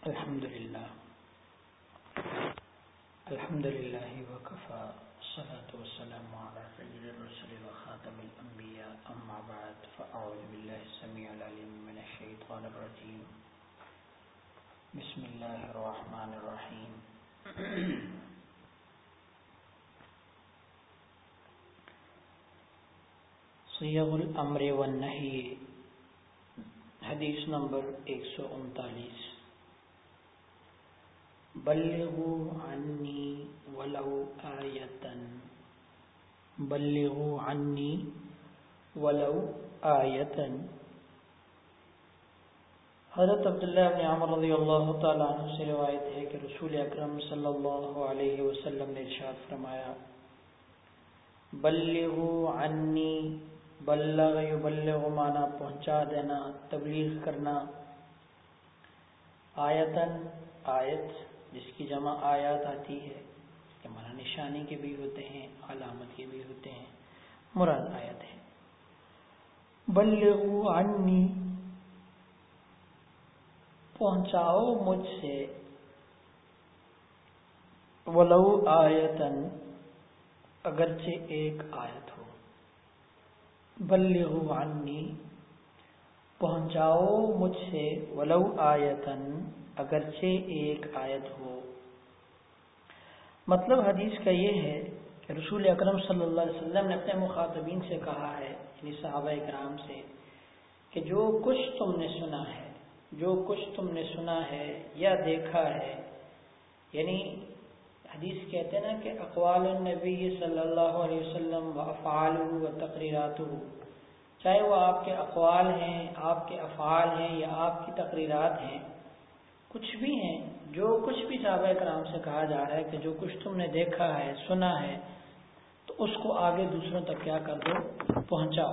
الحمد لله. الحمد لله وكفى. الصلاة والسلام على سيد الرسل وخاتم الأنبياء. أما بعد، فأعوذ بالله السميع العليم من الشيطان الرجيم. بسم الله الرحمن الرحيم. صيغ الأمر والنهي. حديث نمبر 139 بلغو عنی ولو آیتن بلغو عنی ولو آیتن حضرت عبداللہ ابن عمر رضی اللہ تعالیٰ عنہ سے روایت ہے کہ رسول اکرم صلی اللہ علیہ وسلم نے ارشاد فرمایا بلغو عنی بلغ، یبلغ مانا پہنچا دینا، تبلیغ کرنا۔ آیتن آیت جس کی جمع آیات آتی ہے کہ مانا نشانی کے بھی ہوتے ہیں، علامت کے بھی ہوتے ہیں، مراد آیت ہے۔ بلغو عنی، پہنچاؤ مجھ سے۔ ولو آیتن، اگرچہ ایک آیت ہو۔ بلغو عنی پہنچاؤ مجھ سے ولو آیتن اگرچہ ایک آیت ہو۔ مطلب حدیث کا یہ ہے کہ رسول اکرم صلی اللہ علیہ وسلم نے اپنے مخاطبین سے کہا ہے یعنی صحابہ اکرام سے، کہ جو کچھ تم نے سنا ہے، جو کچھ تم نے سنا ہے یا دیکھا ہے یعنی حدیث کہتے ہیں نا کہ اقوال النبی صلی اللہ علیہ وسلم و افعال و تقریرات چاہے وہ آپ کے اقوال ہیں، آپ کے افعال ہیں یا آپ کی تقریرات ہیں، کچھ بھی ہیں، جو کچھ بھی صحابہ کرام سے کہا جا رہا ہے کہ جو کچھ تم نے دیکھا ہے، سنا ہے، تو اس کو آگے دوسروں تک کیا کر دو، پہنچاؤ۔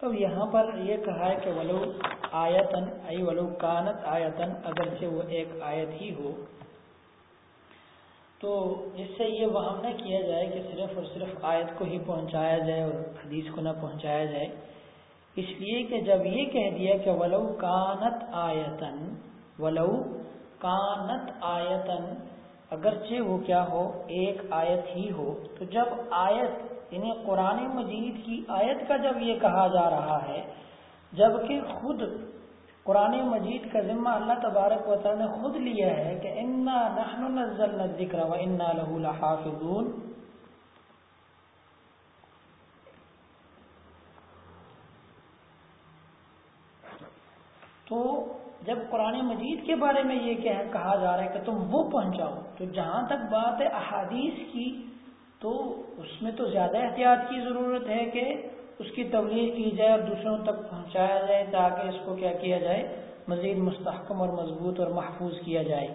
اب یہاں پر یہ کہا ہے کہ ولو آیتن، ای ولو کانت آیتن، اگرچہ وہ ایک آیت ہی ہو تو جس سے یہ وہم نہ کیا جائے کہ صرف اور صرف آیت کو ہی پہنچایا جائے اور حدیث کو نہ پہنچایا جائے۔ اس لیے کہ جب یہ کہہ دیا کہ ولو کانت آیتن ولو کانت آیتن اگرچہ وہ کیا ہو، ایک آیت ہی ہو، تو جب آیت یعنی قرآن مجید کی آیت کا جب یہ کہا جا رہا ہے، جبکہ خود قرآن مجید کا ذمہ اللہ تبارک و تعالی نے خود لیا ہے کہ انا نحن نزلنا الذکر و انا له لحافظون۔ تو جب قرآن مجید کے بارے میں یہ کہا جا رہا ہے کہ تم وہ پہنچاؤ، تو جہاں تک بات ہے احادیث کی، تو اس میں تو زیادہ احتیاط کی ضرورت ہے کہ اس کی تبلیغ کی جائے اور دوسروں تک پہنچایا جائے تاکہ اس کو کیا کیا جائے؟ مزید مستحکم اور مضبوط اور محفوظ کیا جائے۔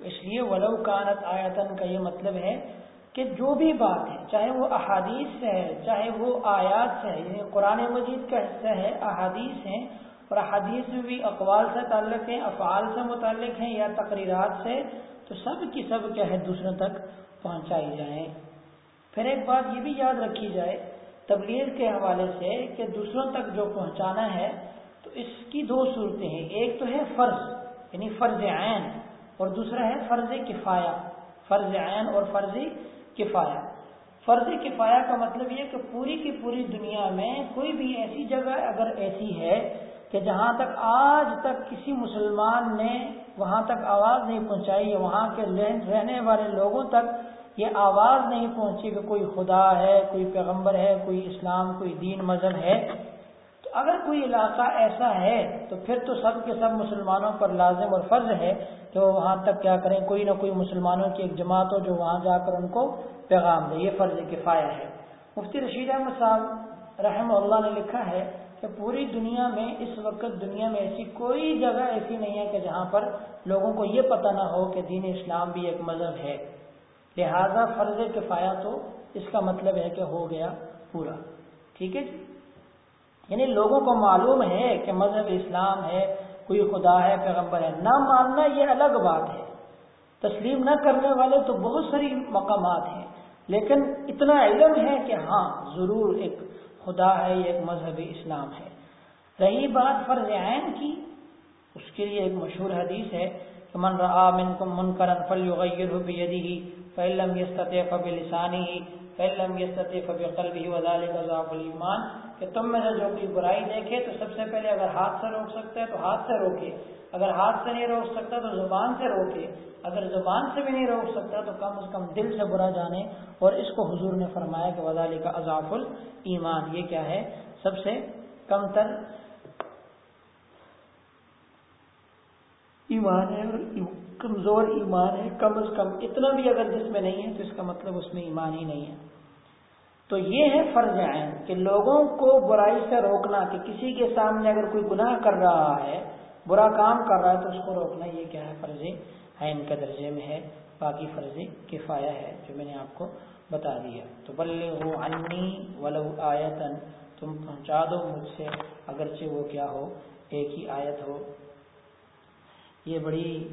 اس لیے ولو کانت آیتن کا یہ مطلب ہے کہ جو بھی بات ہے، چاہے وہ احادیث سے ہے، چاہے وہ آیات سے ہے یعنی قرآن مجید کا حصہ ہے، احادیث ہیں اور احادیث میں بھی اقوال سے تعلق ہیں، افعال سے متعلق ہیں یا تقریرات سے، تو سب کی سب کیا ہے، دوسروں تک پہنچائی جائیں۔ پھر ایک بات یہ بھی یاد رکھی جائے تبلیغ کے حوالے سے کہ دوسروں تک جو پہنچانا ہے، تو اس کی دو صورتیں ہیں۔ ایک تو ہے فرض یعنی فرض عین، اور دوسرا ہے فرض کفایا فرض عین اور فرض کفایا فرض کفایا کا مطلب یہ کہ پوری کی پوری دنیا میں کوئی بھی ایسی جگہ اگر ایسی ہے کہ جہاں تک آج تک کسی مسلمان نے وہاں تک آواز نہیں پہنچائی وہاں کے رہنے والے لوگوں تک یہ آواز نہیں پہنچی کہ کوئی خدا ہے، کوئی پیغمبر ہے، کوئی اسلام، کوئی دین مذہب ہے۔ تو اگر کوئی علاقہ ایسا ہے تو پھر تو سب کے سب مسلمانوں پر لازم اور فرض ہے کہ وہ وہاں تک کیا کریں، کوئی نہ کوئی مسلمانوں کی ایک جماعت ہو جو وہاں جا کر ان کو پیغام دے۔ یہ فرض کفایا ہے۔ مفتی رشید احمد صاحب رحم اللہ نے لکھا ہے کہ پوری دنیا میں اس وقت دنیا میں ایسی کوئی جگہ ایسی نہیں ہے کہ جہاں پر لوگوں کو یہ پتہ نہ ہو کہ دین اسلام بھی ایک مذہب ہے۔ لہذا فرض کفایا تو اس کا مطلب ہے کہ ہو گیا پورا۔ ٹھیک ہے جی؟ یعنی لوگوں کو معلوم ہے کہ مذہب اسلام ہے، کوئی خدا ہے، پیغمبر ہے۔ نہ ماننا یہ الگ بات ہے۔ تسلیم نہ کرنے والے تو بہت ساری مقامات ہیں۔ لیکن اتنا علم ہے کہ ہاں ضرور ایک خدا ہے، یہ ایک مذہبی اسلام ہے۔ رہی بات فرض عین کی، اس کے لیے ایک مشہور حدیث ہے کہ من رآ منکم منکرن فلیغیرہ بیدیہی فیلم یستطیع فبلسانہی فیلم یستطیع فبقلبہی وذالک ضعف الایمان کہ تم میں سے جو کوئی برائی دیکھے تو سب سے پہلے اگر ہاتھ سے روک سکتے ہیں تو ہاتھ سے روکے۔ اگر ہاتھ سے نہیں روک سکتا تو زبان سے روکے۔ اگر زبان سے بھی نہیں روک سکتا تو کم از کم دل سے برا جانے۔ اور اس کو حضور نے فرمایا کہ وزال کا اضاف المان یہ کیا ہے؟ سب سے کم تر ایمان ہے اور کمزور ایمان ہے، کم از کم اتنا بھی اگر جس میں نہیں ہے تو اس کا مطلب اس میں ایمان ہی نہیں ہے۔ تو یہ ہے فرض عین کہ لوگوں کو برائی سے روکنا کہ کسی کے سامنے اگر کوئی گناہ کر رہا ہے، برا کام کر رہا ہے تو اس کو روکنا، یہ کیا ہے؟ فرض عین کا درجے میں ہے۔ باقی فرض کفایا ہے جو میں نے آپ کو بتا دیا تو بلے ہو انی ولو آیتن، تم پہنچا دو مجھ سے، اگرچہ وہ کیا ہو، ایک ہی آیت ہو۔ یہ بڑی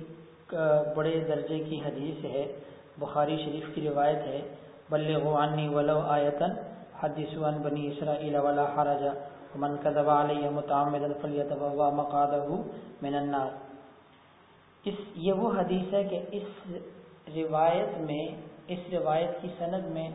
بڑے درجے کی حدیث ہے، بخاری شریف کی روایت ہے بلے ہو ولو آیتن حدیث بنی اسرائیل ولا حرج من كذب علی متعمدا فلیتبوا مقعده من النار۔ اس، یہ وہ حدیث ہے کہ اس روایت میں، اس روایت کی سند میں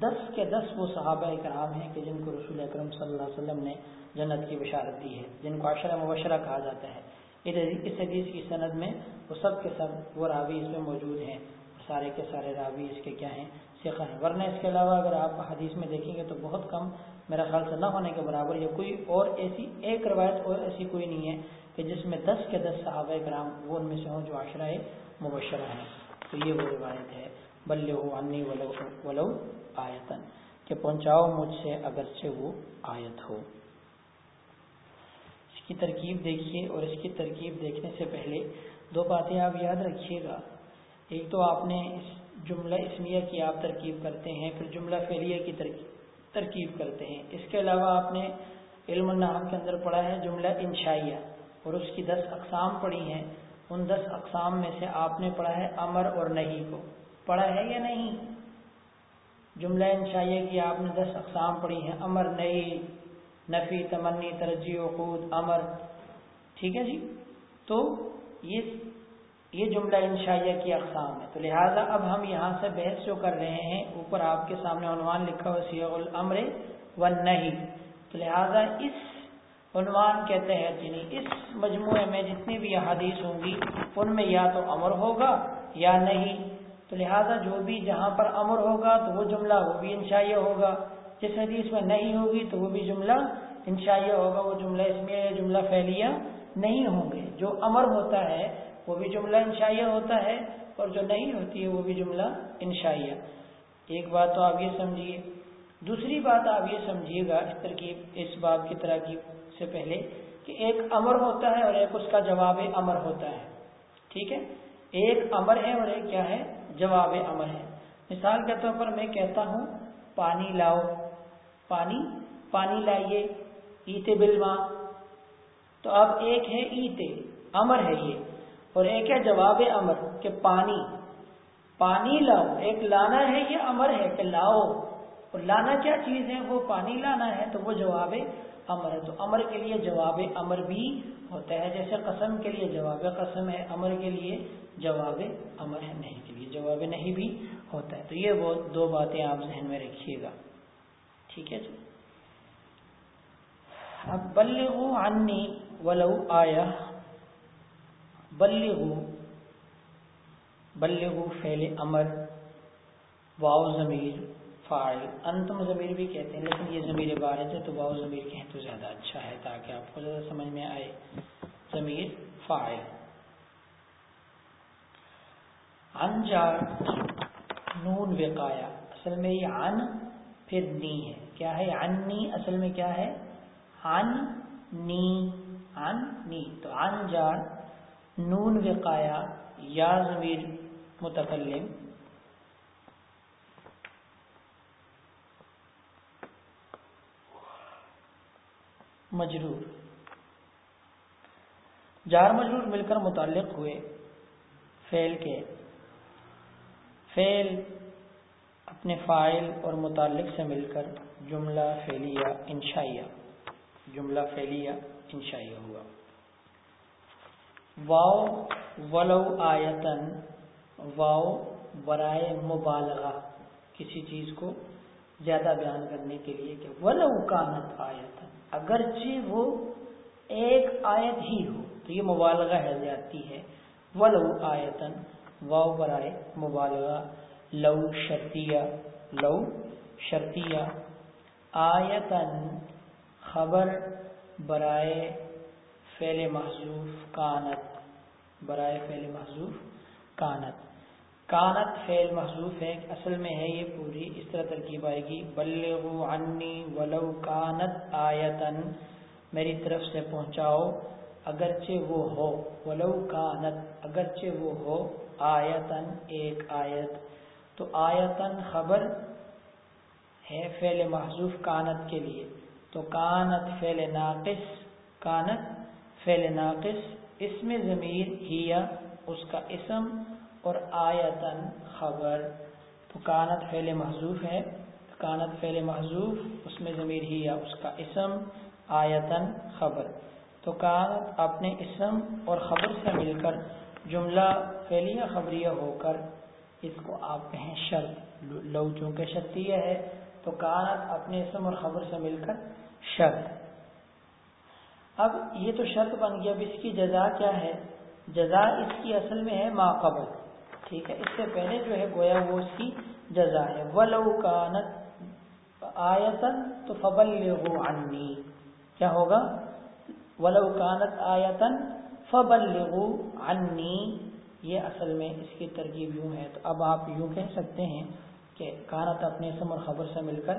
دس کے دس وہ صحابہ کرام ہیں کہ جن کو رسول اکرم صلی اللہ علیہ وسلم نے جنت کی بشارت دی ہے، جن کو عشرہ مبشرہ کہا جاتا ہے۔ اس حدیث کی سند میں وہ سب کے سب وہ راوی اس میں موجود ہیں۔ سارے کے سارے راوی اس کے کیا ہیں؟ سکھا ہیں۔ ورنہ اس کے علاوہ اگر آپ حدیث میں دیکھیں گے تو بہت کم میرا خیال سے نہ ہونے کے برابر یا کوئی اور ایسی ایک روایت اور ایسی کوئی نہیں ہے کہ جس میں دس کے دس صحابہ کرام وہ ان میں سے ہوں جو عشرہ مبشرہ ہیں۔ تو یہ وہ روایت ہے۔ بلے ہو انی ولو ولو آیتن۔ کہ پہنچاؤ مجھ سے اگرچہ وہ آیت ہو۔ کی ترکیب دیکھیے اور اس کی ترکیب دیکھنے سے پہلے دو باتیں آپ یاد رکھیے گا۔ ایک تو آپ نے اس جملہ اسمیہ کی آپ ترکیب کرتے ہیں، پھر جملہ فعلیہ کی ترکیب کرتے ہیں۔ اس کے علاوہ آپ نے علم النحب کے اندر پڑھا ہے جملہ انشائیہ اور اس کی دس اقسام پڑھی ہیں۔ ان دس اقسام میں سے آپ نے پڑھا ہے امر اور نہیں کو۔ پڑھا ہے یا نہیں؟ جملہ انشائیہ کی آپ نے دس اقسام پڑھی ہیں۔ امر نہیں نفی، تمنی، ترجیح خود امر۔ ٹھیک ہے جی؟ تو یہ یہ جملہ انشائیہ کی اقسام ہے۔ تو لہٰذا اب ہم یہاں سے بحث جو کر رہے ہیں، اوپر آپ کے سامنے عنوان لکھا ہوا سیغ الامر و نہیں تو لہٰذا اس عنوان کے تحت یعنی اس مجموعے میں جتنی بھی احادیث ہوں گی، ان میں یا تو امر ہوگا یا نہیں۔ تو لہٰذا جو بھی جہاں پر امر ہوگا، تو وہ جملہ، وہ بھی انشائیہ ہوگا۔ جس حدیث میں نہیں ہوگی تو وہ بھی جملہ انشائیہ ہوگا، وہ جملہ اس میں جملہ پھیلیا نہیں ہوں گے۔ جو امر ہوتا ہے، وہ بھی جملہ انشائیہ ہوتا ہے، اور جو نہیں ہوتی ہے، وہ بھی جملہ انشائیہ۔ ایک بات تو آپ یہ سمجھیے، دوسری بات آپ یہ سمجھیے گا اس ترکیب، اس بات کی ترکیب سے پہلے کہ ایک امر ہوتا ہے اور ایک اس کا جواب امر ہوتا ہے۔ ٹھیک ہے؟ ایک امر ہے اور ایک کیا ہے؟ جواب امر ہے۔ مثال کے طور پر میں کہتا ہوں، پانی لاؤ۔ پانی پانی لائیے، ایتے بلوا تو اب ایک ہے ایتے، امر ہے یہ۔ اور ایک ہے جواب امر، کہ پانی۔ پانی لاؤ، ایک لانا ہے یہ امر ہے کہ لاؤ۔ اور لانا کیا چیز ہے؟ وہ پانی لانا ہے، تو وہ جواب امر ہے۔ تو امر کے لیے جواب امر بھی ہوتا ہے، جیسے قسم کے لیے جواب قسم ہے، امر کے لیے جواب امر ہے، نہیں کے لیے جواب نہیں بھی ہوتا ہے۔ تو یہ وہ دو باتیں آپ ذہن میں رکھیے گا۔ ٹھیک ہے جی۔ اب بلغوا عنی ولو آیا بلغو بلغو فعل امر۔ واؤ ضمیر فائل انتم ضمیر بھی کہتے ہیں، لیکن یہ ضمیر بارد ہے، تو واؤ ضمیر کہیں تو زیادہ اچھا ہے تاکہ آپ کو زیادہ سمجھ میں آئے۔ ضمیر فائل انجار نون وقایا اصل میں یہ ان پھر نی ہے۔ کیا ہے؟ انی اصل میں کیا ہے؟ ان نی ان نی۔ تو انجار نون وقایا، یا ضمیر متکلم۔ مجرور۔ جار مجرور مل کر متعلق ہوئے۔ فیل کے۔ فیل اپنے فائل اور متعلق سے مل کر جملہ فعلیہ انشائیہ، جملہ فعلیہ انشائیہ ہوا۔ واؤ ولو آیتن واؤ برائے مبالغہ، کسی چیز کو زیادہ بیان کرنے کے لیے کہ ولو کانت آیتن اگرچہ وہ ایک آیت ہی ہو، تو یہ مبالغہ ہے، زیادتی ہے۔ ولو آیتن واؤ برائے مبالغہ لو شرطیہ لو شرطیہ۔ آیتن خبر برائے فعل محضوف کانت، برائے فعل محضوف کانت۔ کانت فعل محضوف ہے، اصل میں ہے یہ پوری، اس طرح ترکیب آئے گی۔ بلغو عنی ولو کانت آیتن میری طرف سے پہنچاؤ، اگرچہ وہ ہو۔ ولو کانت، اگرچہ وہ ہو آیتن ایک آیت۔ تو آیتن خبر ہے فعل محضوف کانت کے لیے۔ تو کانت فعل ناقص، کانت فعل ناقص، اس میں ضمیر ہیا اس کا اسم اور آیتن خبر۔ تو کانت فعل محضوف ہے، کانت فعل محضوف اس میں ضمیر ہیا اس کا اسم آیتن خبر۔ تو کانت اپنے اسم اور خبر سے مل کر جملہ فعلیہ خبریہ ہو کر اس کو آپ کہیں شرط لو چونکہ شرطیہ ہے، تو کانت اپنے اسم اور خبر سے مل کر شرط۔ اب یہ تو شرط بن گیا، اب اس کی جزا کیا ہے؟ جزا اس کی اصل میں ہے ما قبل۔ ٹھیک ہے، اس سے پہلے جو ہے گویا وہ اس کی جزا ہے۔ ولو کانت آیتن تو فبل عنی۔ کیا ہوگا؟ ولو کانت آیتن فبل عنی۔ یہ اصل میں اس کی ترکیب یوں ہے۔ تو اب آپ یوں کہہ سکتے ہیں کہ کانت اپنے اسم اور خبر سے مل کر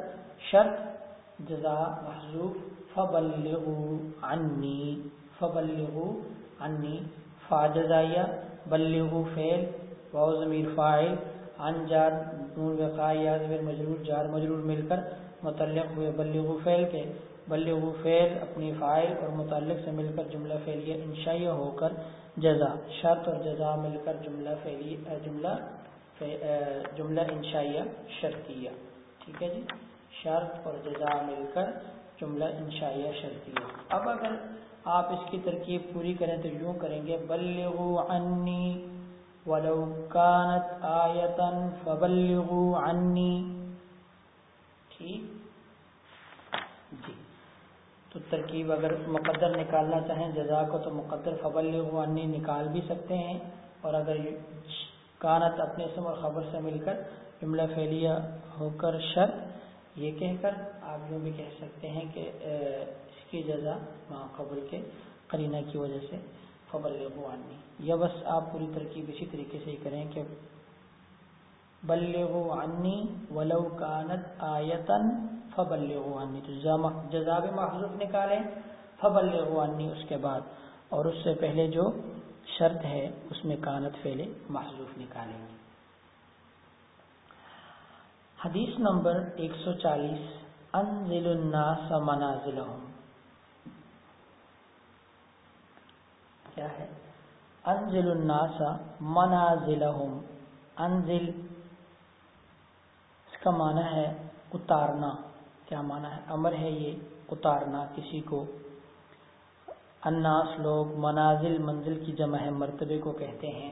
شرط جزا محضوف فبلغو عنی فبلغو عنی، فا جزائیہ، بلغو فعل، واو ضمیر فاعل، عن جار، نون وقائی یاد مجرور، جار مجرور مل کر متعلق ہوئے بلغو فعل کے بلغو فعل اپنی فائل اور متعلق سے مل کر جملہ فعلیہ انشائیہ ہو کر جزا، شرط اور جزا مل کر جملہ فعلی جملہ جملہ انشائیہ شرطیہ۔ ٹھیک ہے جی؟ شرط اور جزا مل کر جملہ انشائیہ شرطیہ۔ اب اگر آپ اس کی ترکیب پوری کریں تو یوں کریں گے بلغوا عنی ولو كانت آیتا فبلغوا عنی۔ ٹھیک؟ تو ترکیب اگر مقدر نکالنا چاہیں جزا کو تو مقدر فبل عنی نکال بھی سکتے ہیں۔ اور اگر کانت اپنے اسم اور خبر سے مل کر جملہ فعلیہ ہو کر شرط، یہ کہہ کر آپ یوں بھی کہہ سکتے ہیں کہ اس کی جزا ماں خبر کے قرینہ کی وجہ سے فبل عنی یا بس آپ پوری ترکیب اسی طریقے سے ہی کریں کہ بلغ عنی ولو کانت آیتن عنی تو جزاب محضوف نکالیں عنی اس کے بعد۔ اور اس سے پہلے جو شرط ہے، اس میں کانت فعل محضوف نکالیں گے۔ حدیث نمبر ایک سو چالیس انزل الناس منازلہم کیا ہے؟ انزل الناس منازلہم انزل اس کا معنی ہے اتارنا۔ کیا مانا ہے؟ امر ہے یہ اتارنا کسی کو۔ اناس لوگ منازل منزل کی جمع ہے، مرتبے کو کہتے ہیں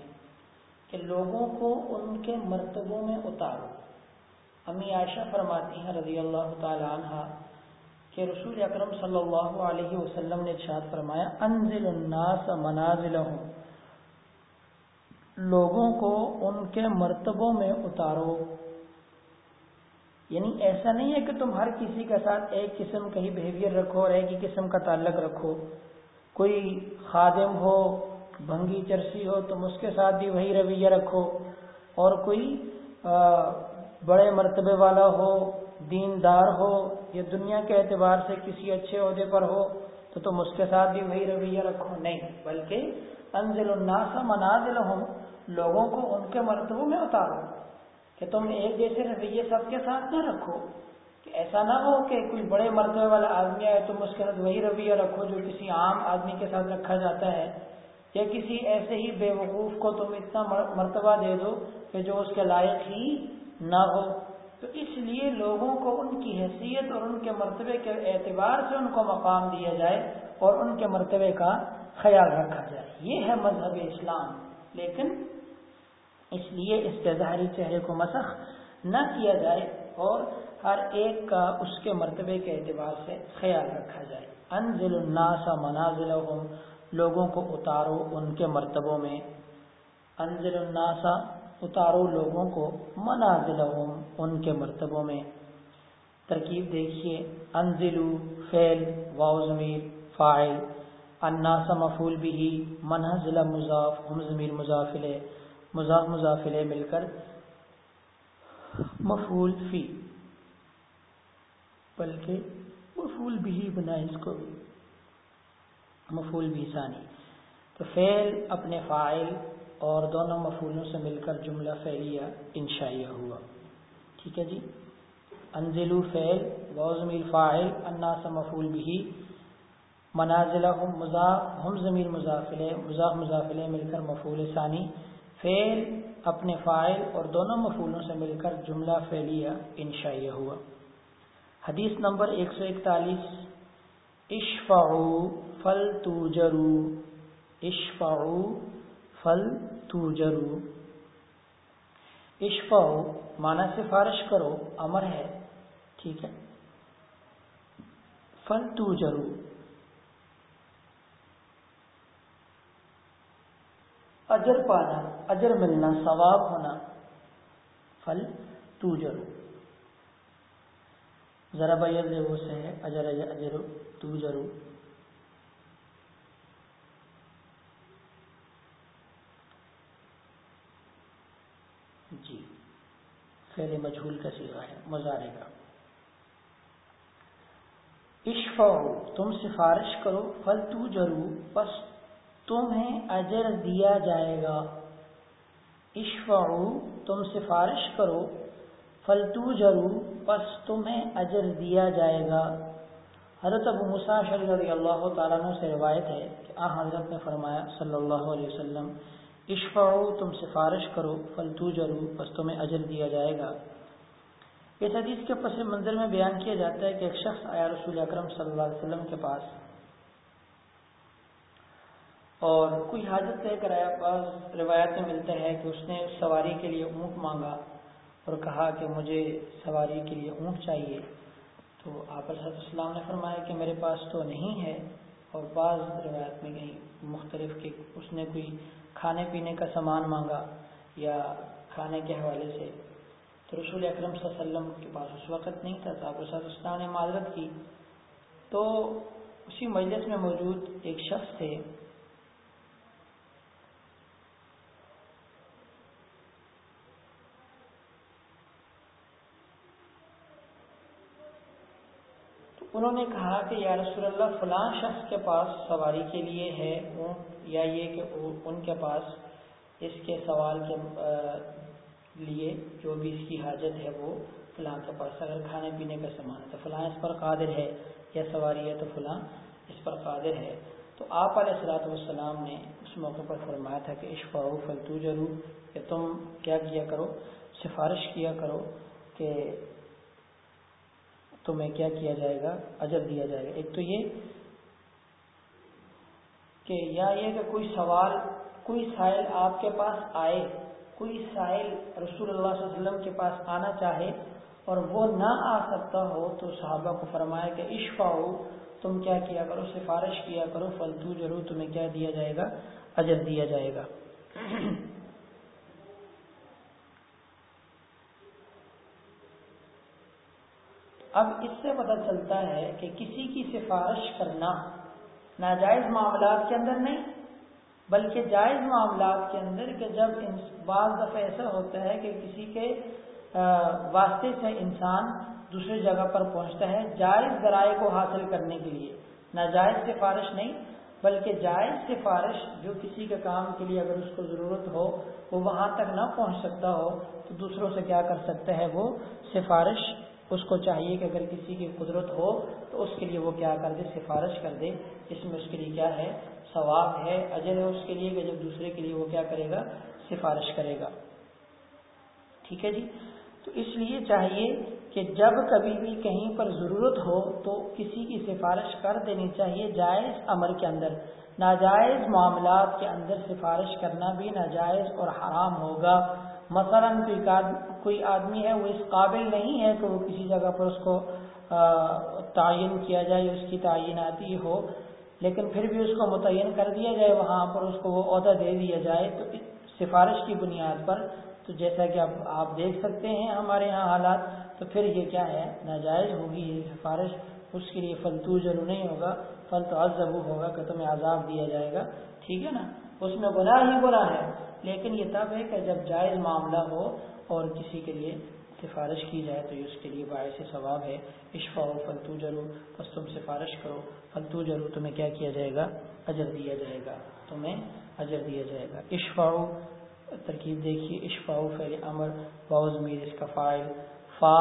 کہ لوگوں کو ان کے مرتبوں میں اتارو۔ امی عائشہ فرماتی ہیں رضی اللہ تعالی عنہ کہ رسول اکرم صلی اللہ علیہ وسلم نے ارشاد فرمایا، انزل الناس منازلہم۔ لوگوں کو ان کے مرتبوں میں اتارو۔ یعنی ایسا نہیں ہے کہ تم ہر کسی کے ساتھ ایک قسم کا ہی بیہیویئر رکھو اور ایک ہی قسم کا تعلق رکھو۔ کوئی خادم ہو، بھنگی چرسی ہو، تم اس کے ساتھ بھی وہی رویہ رکھو۔ اور کوئی بڑے مرتبے والا ہو، دیندار ہو، یا دنیا کے اعتبار سے کسی اچھے عہدے پر ہو، تو تم اس کے ساتھ بھی وہی رویہ رکھو۔ نہیں، بلکہ انزل الناس منازل ہوں لوگوں کو ان کے مرتبوں میں اتارو۔ کہ تم ایک جیسے رویے سب کے ساتھ نہ رکھو، کہ ایسا نہ ہو کہ کوئی بڑے مرتبے والا آدمی آئے تم اس کے ساتھ وہی رویہ رکھو جو کسی عام آدمی کے ساتھ رکھا جاتا ہے، یا کسی ایسے ہی بے وقوف کو تم اتنا مرتبہ دے دو کہ جو اس کے لائق ہی نہ ہو۔ تو اس لیے لوگوں کو ان کی حیثیت اور ان کے مرتبے کے اعتبار سے ان کو مقام دیا جائے اور ان کے مرتبے کا خیال رکھا جائے۔ یہ ہے مذہب اسلام۔ لیکن اس لیے اس کے ظاہری چہرے کو مسخ نہ کیا جائے اور ہر ایک کا اس کے مرتبے کے اعتبار سے خیال رکھا جائے۔ انزل الناس منازلہم، لوگوں کو اتارو ان کے مرتبوں میں۔ انزل الناس، اتارو لوگوں کو منازلہم، ان کے مرتبوں میں۔ ترکیب دیکھیے، انزلو فعل، واو ضمیر، فاعل۔ الناس مفعول به منزل مضاف، ہم ضمیر مضافل مضاف مضافل مل کر مفعول فی، بلکہ مفعول بھی بنائے اس کو بھی بھی ثانی۔ تو فعل اپنے فائل اور دونوں مفعولوں سے مل کر جملہ فعلیہ انشائیہ ہوا۔ ٹھیک ہے جی؟ انزلو فعل وزمیر فائل الناس مفعول بھی منازل مضاف، ہم ضمیر مضافل مضاف مضافل مل کر مفعول ثانی۔ فعل اپنے فائل اور دونوں مفعولوں سے مل کر جملہ فعلیہ انشائیہ ہوا۔ حدیث نمبر ایک سو اکتالیس۔ اشفعو فل توجرو اشفعو فل توجرو اشفعو معنی سفارش کرو، امر ہے، ٹھیک ہے۔ فل توجرو اجر پانا، اجر ملنا، ثواب ہونا۔ فل توجرو ذرا وہ سے ہے اجر اجر تو جرو جی۔ فیل مجھول کا سیگا ہے مزارے کا عشف تم سفارش کرو، فل تو جرو بس تمہیں اجر دیا جائے گا۔ عشف تم سفارش کرو۔ فلتو جرو پس تمہیں اجر دیا جائے گا۔ حضرت ابو مساشر رضی اللہ تعالیٰ عنہ سے روایت ہے کہ آ حضرت نے فرمایا صلی اللہ علیہ وسلم، اشفعو، تم سفارش کرو۔ فلتو جرو پس تمہیں اجر دیا جائے گا۔ اس حدیث کے پس منظر میں بیان کیا جاتا ہے کہ ایک شخص آیا رسول اکرم صلی اللہ علیہ وسلم کے پاس۔ اور کوئی حاجت لے کر آیا بعض روایت میں ملتا ہے کہ اس نے سواری کے لیے اونٹ مانگا اور کہا کہ مجھے سواری کے لیے اونٹ چاہیے۔ تو آپ علیہ السلام نے فرمایا کہ میرے پاس تو نہیں ہے۔ اور بعض روایت میں کہیں مختلف کہ اس نے کوئی کھانے پینے کا سامان مانگا یا کھانے کے حوالے سے۔ تو رسول اکرم صلی اللہ علیہ وسلم کے پاس اس وقت نہیں تھا، تو آپ السلام نے معذرت کی۔ تو اسی مجلس میں موجود ایک شخص تھے۔ انہوں نے کہا کہ یا رسول اللہ، فلاں شخص کے پاس سواری کے لیے ہے اونٹ یا یہ کہ ان کے پاس اس کے سوال کے لیے جو بھی اس کی حاجت ہے وہ فلاں کے پاس، اگر کھانے پینے کا سامان ہے تو فلاں اس پر قادر ہے، یا سواری ہے تو فلاں اس پر قادر ہے۔ تو آپ علیہ السلاۃ والسلام نے اس موقع پر فرمایا تھا کہ اشفا فلتو ضرور کہ تم کیا کیا کرو، سفارش کیا کرو کہ تمہیں کیا کیا جائے گا؟ اجر دیا جائے گا۔ ایک تو یہ کہ یا یہ کہ کوئی سوال، کوئی سائل آپ کے پاس آئے، کوئی سائل رسول اللہ صلی اللہ علیہ وسلم کے پاس آنا چاہے اور وہ نہ آ سکتا ہو تو صحابہ کو فرمایا کہ عشفا ہو تم کیا کیا کرو؟ سفارش کیا کرو، فلتو ضرور تمہیں کیا دیا جائے گا؟ اجر دیا جائے گا۔ اب اس سے پتہ چلتا ہے کہ کسی کی سفارش کرنا ناجائز معاملات کے اندر نہیں، بلکہ جائز معاملات کے اندر کہ جب بعض دفعہ ایسا ہوتا ہے کہ کسی کے واسطے سے انسان دوسری جگہ پر پہنچتا ہے جائز ذرائع کو حاصل کرنے کے لیے۔ ناجائز سفارش نہیں، بلکہ جائز سفارش جو کسی کے کام کے لیے اگر اس کو ضرورت ہو، وہ وہاں تک نہ پہنچ سکتا ہو، تو دوسروں سے کیا کر سکتا ہے وہ سفارش اس کو چاہیے کہ اگر کسی کی قدرت ہو تو اس کے لیے وہ کیا کر دے، سفارش کر دے۔ اس میں اس کے لیے کیا ہے؟ ثواب ہے، اجر ہے اس کے لیے کہ جب دوسرے کے لیے وہ کیا کرے گا؟ سفارش کرے گا۔ ٹھیک ہے جی؟ تو اس لیے چاہیے کہ جب کبھی بھی کہیں پر ضرورت ہو تو کسی کی سفارش کر دینی چاہیے جائز امر کے اندر۔ ناجائز معاملات کے اندر سفارش کرنا بھی ناجائز اور حرام ہوگا۔ مثلا کوئی آدمی ہے وہ اس قابل نہیں ہے کہ وہ کسی جگہ پر اس کو تعین کیا جائے، اس کی تعیناتی ہو، لیکن پھر بھی اس کو متعین کر دیا جائے، وہاں پر اس کو وہ عہدہ دے دیا جائے، تو سفارش کی بنیاد پر، تو جیسا کہ اب آپ دیکھ سکتے ہیں ہمارے یہاں حالات، تو پھر یہ کیا ہے؟ ناجائز ہوگی یہ سفارش، اس کے لیے فلتو ضرور نہیں ہوگا فل تو ہوگا کہ تمہیں عذاب دیا جائے گا، ٹھیک ہے نا؟ اس میں گناہ ہی گناہ ہے۔ لیکن یہ تب ہے کہ جب جائز معاملہ ہو اور کسی کے لیے سفارش کی جائے تو یہ اس کے لیے باعث ثواب ہے۔ اشفا و فلتو ضرور بس تم سفارش کرو۔ فلتو ضرور تمہیں کیا کیا جائے گا؟ اجر دیا جائے گا۔ تمہیں اجر دیا جائے گا۔ اشفا ترکیب دیکھیے۔ اشفا فعل امر باؤز میر اس کا فائل فا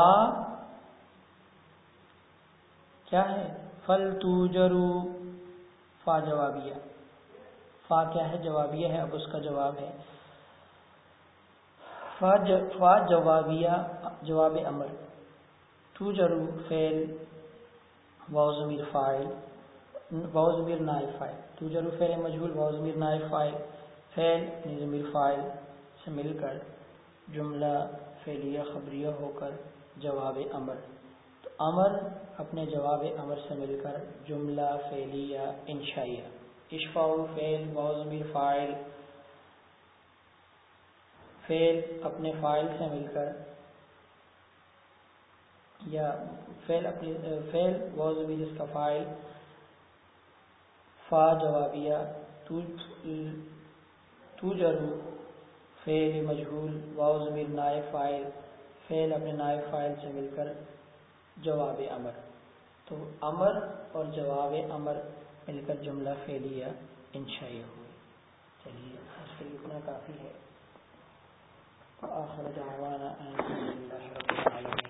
کیا ہے؟ فل تو جرو فا جوابیہ فا کیا ہے؟ جوابیہ ہے، اب اس کا جواب ہے۔ فا جوابیہ، جواب امر۔ تو جرو فیل، واؤزمیر فائل۔ واؤزمیر نائب فائل۔ تو جرو فیل مجبور واؤزمیر نائب فائل۔ فعل ضمیر فائل سے مل کر جملہ فعلیہ، خبریہ ہو کر جواب امر۔ تو امر اپنے جواب امر سے مل کر جملہ فعلیہ، انشائیہ۔ اشفا فعل ضمیر فائل فعل اپنے فائل سے مل کر یا فعل اپنے فعل ضمیر اس کا فائل فا جوابیہ تو جرو فعل مجہول ضمیر نائب فائل فعل اپنے نائب فائل سے مل کر جواب امر۔ تو امر اور جواب امر۔ مل کر جملہ فعلیہ انشائیہ ہوئی چلیے، آج کے اتنا کافی ہے۔ وآخر دعوانا الحمد لله